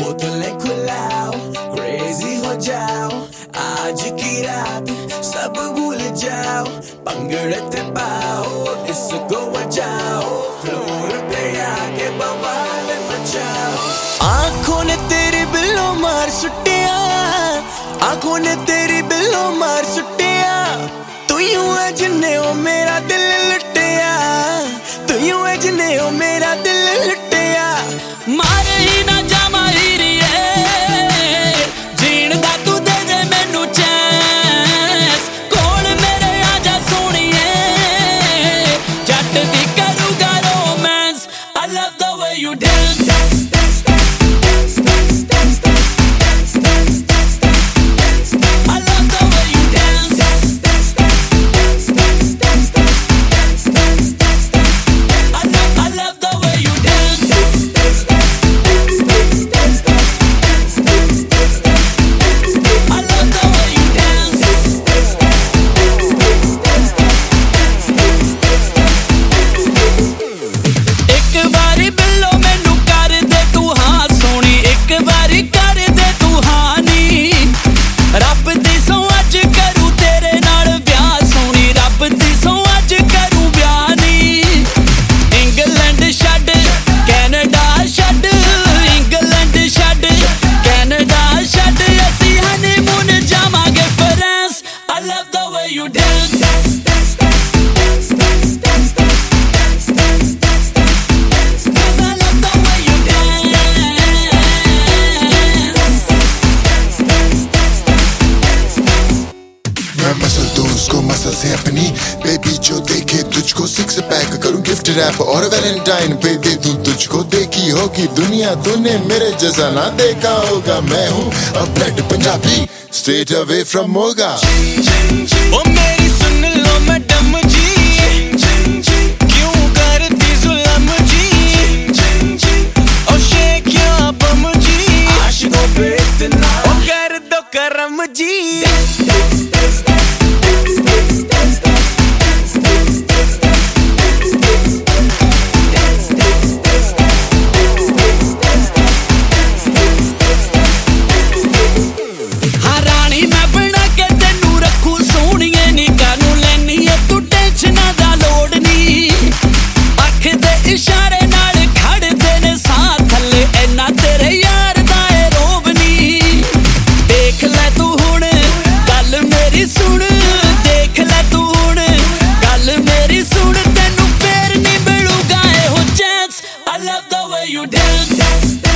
बोतल खुलाओ क्रेजी हो जाओ। आज की रात सब भूल जाओ, पंगड़त पाओ, इसको बचाओ। फ्लोर पे आके बवाल मचाओ। आँखों ने तेरी बिलो मार सुटिया आँखों ने तेरी बिलो मार सुटिया तू यू है जिन्हें ओ मेरा दिल लुटिया, तू यू है जिन्हें ओ मेरा दिल लुटिया। मारे ही ना जा मारी you down. मैं मसल दूँ उसको मसल से अपनी बेबी जो देखे तुझको सिक्स पैक करूँ गिफ्ट रैप और वैलेंटाइन पे दे दूँ तुझको देखी होगी। दुनिया तूने मेरे जैसा ना देखा होगा। मैं हूँ a blood Punjabi straight away from Moga ओ मेरी सुन लो मैडम जी। क्यों ਮੇਰੀ ਸੁਣ, ਦੇਖ ਲੈ ਤੂੰ ਹੁਣ। ਗੱਲ ਮੇਰੀ ਸੁਣ, ਤੈਨੂੰ ਫੇਰ ਨਹੀਂ ਮਿਲੂਗਾ ਇਹੋ chance I love the way you dance